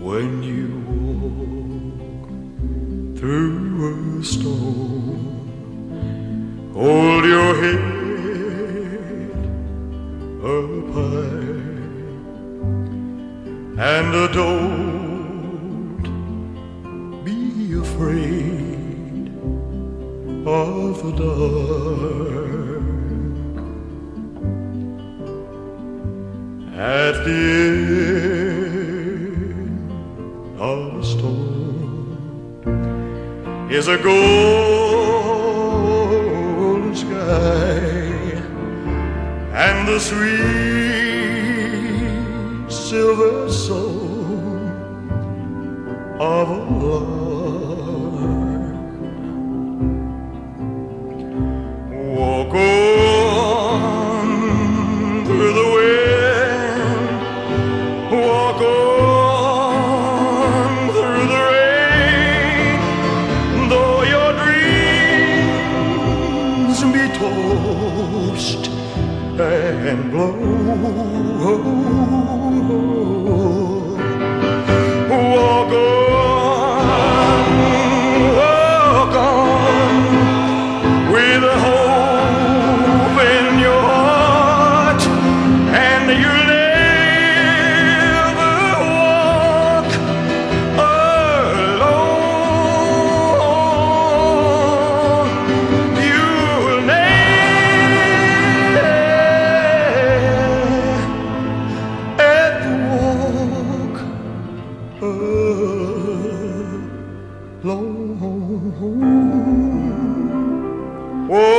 when you walk through a storm. Hold your head up high and don't be afraid of the dark. At the end is a golden sky and the sweet silver soul of a tossed and blow. Alone. Walk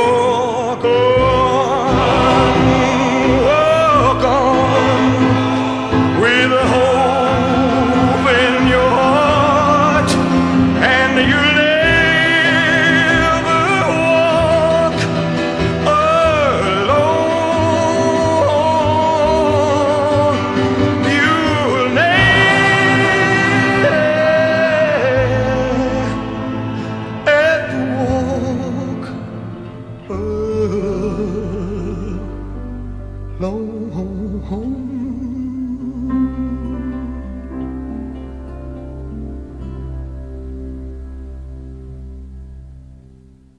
alone.